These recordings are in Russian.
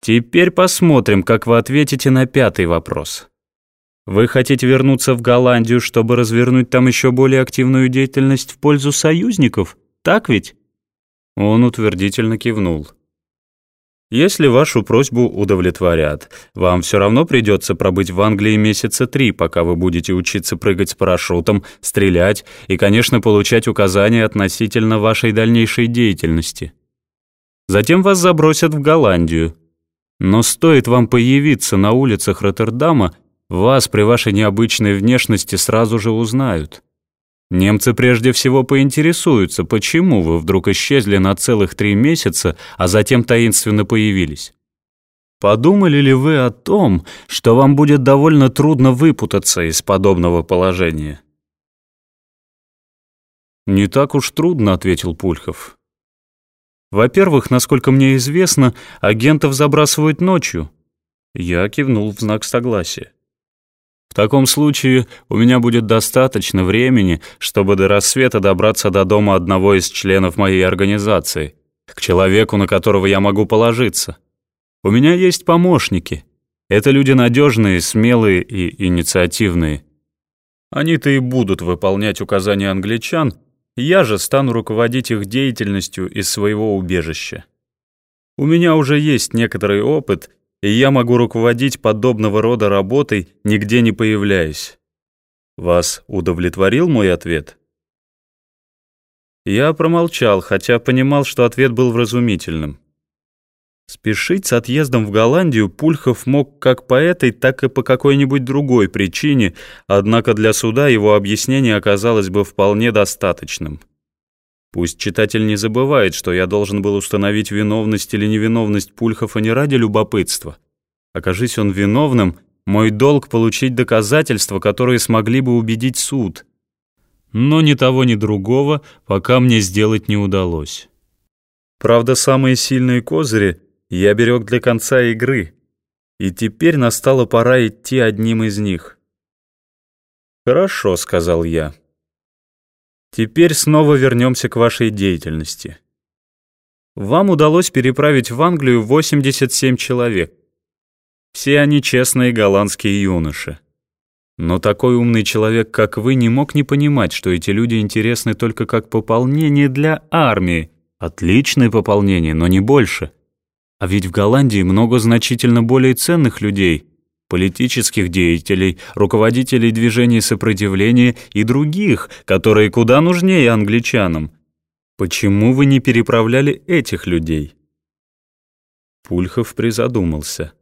Теперь посмотрим, как вы ответите на пятый вопрос. Вы хотите вернуться в Голландию, чтобы развернуть там еще более активную деятельность в пользу союзников? Так ведь? Он утвердительно кивнул. Если вашу просьбу удовлетворят, вам все равно придется пробыть в Англии месяца три, пока вы будете учиться прыгать с парашютом, стрелять и, конечно, получать указания относительно вашей дальнейшей деятельности. Затем вас забросят в Голландию. Но стоит вам появиться на улицах Роттердама, вас при вашей необычной внешности сразу же узнают. Немцы прежде всего поинтересуются, почему вы вдруг исчезли на целых три месяца, а затем таинственно появились. Подумали ли вы о том, что вам будет довольно трудно выпутаться из подобного положения? «Не так уж трудно», — ответил Пульхов. «Во-первых, насколько мне известно, агентов забрасывают ночью». Я кивнул в знак согласия. В таком случае у меня будет достаточно времени, чтобы до рассвета добраться до дома одного из членов моей организации, к человеку, на которого я могу положиться. У меня есть помощники. Это люди надежные, смелые и инициативные. Они-то и будут выполнять указания англичан, я же стану руководить их деятельностью из своего убежища. У меня уже есть некоторый опыт, и я могу руководить подобного рода работой, нигде не появляясь. Вас удовлетворил мой ответ? Я промолчал, хотя понимал, что ответ был вразумительным. Спешить с отъездом в Голландию Пульхов мог как по этой, так и по какой-нибудь другой причине, однако для суда его объяснение оказалось бы вполне достаточным. Пусть читатель не забывает, что я должен был установить виновность или невиновность Пульхова не ради любопытства. Окажись он виновным, мой долг получить доказательства, которые смогли бы убедить суд. Но ни того, ни другого пока мне сделать не удалось. Правда, самые сильные козыри я берег для конца игры, и теперь настала пора идти одним из них. «Хорошо», — сказал я. Теперь снова вернемся к вашей деятельности. Вам удалось переправить в Англию 87 человек. Все они честные голландские юноши. Но такой умный человек, как вы, не мог не понимать, что эти люди интересны только как пополнение для армии. Отличное пополнение, но не больше. А ведь в Голландии много значительно более ценных людей — политических деятелей, руководителей движений сопротивления и других, которые куда нужнее англичанам. Почему вы не переправляли этих людей? Пульхов призадумался.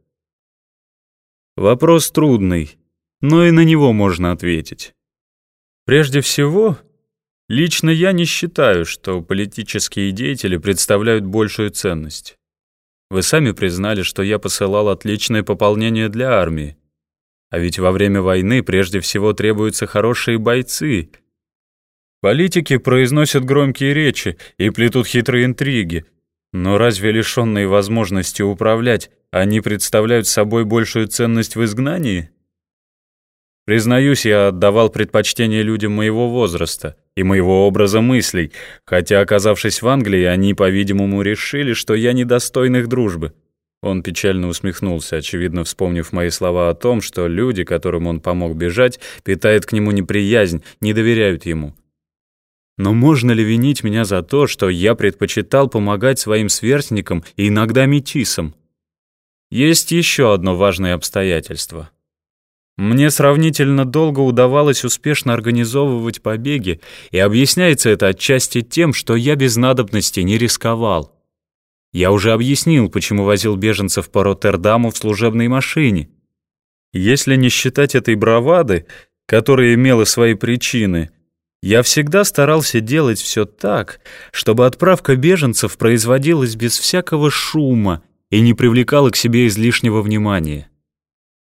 Вопрос трудный, но и на него можно ответить. Прежде всего, лично я не считаю, что политические деятели представляют большую ценность. Вы сами признали, что я посылал отличное пополнение для армии. А ведь во время войны прежде всего требуются хорошие бойцы. Политики произносят громкие речи и плетут хитрые интриги. Но разве лишенные возможности управлять, они представляют собой большую ценность в изгнании? Признаюсь, я отдавал предпочтение людям моего возраста и моего образа мыслей, хотя, оказавшись в Англии, они, по-видимому, решили, что я недостоин их дружбы. Он печально усмехнулся, очевидно вспомнив мои слова о том, что люди, которым он помог бежать, питают к нему неприязнь, не доверяют ему. Но можно ли винить меня за то, что я предпочитал помогать своим сверстникам и иногда метисам? Есть еще одно важное обстоятельство — мне сравнительно долго удавалось успешно организовывать побеги, и объясняется это отчасти тем, что я без надобности не рисковал. Я уже объяснил, почему возил беженцев по Роттердаму в служебной машине. Если не считать этой бравады, которая имела свои причины, я всегда старался делать все так, чтобы отправка беженцев производилась без всякого шума и не привлекала к себе излишнего внимания.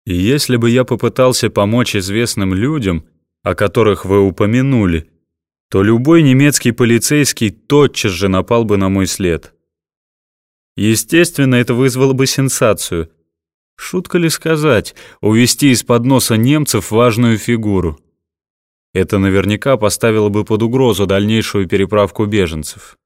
И если бы я попытался помочь известным людям, о которых вы упомянули, то любой немецкий полицейский тотчас же напал бы на мой след. Естественно, это вызвало бы сенсацию. Шутка ли сказать, увести из-под носа немцев важную фигуру? Это наверняка поставило бы под угрозу дальнейшую переправку беженцев.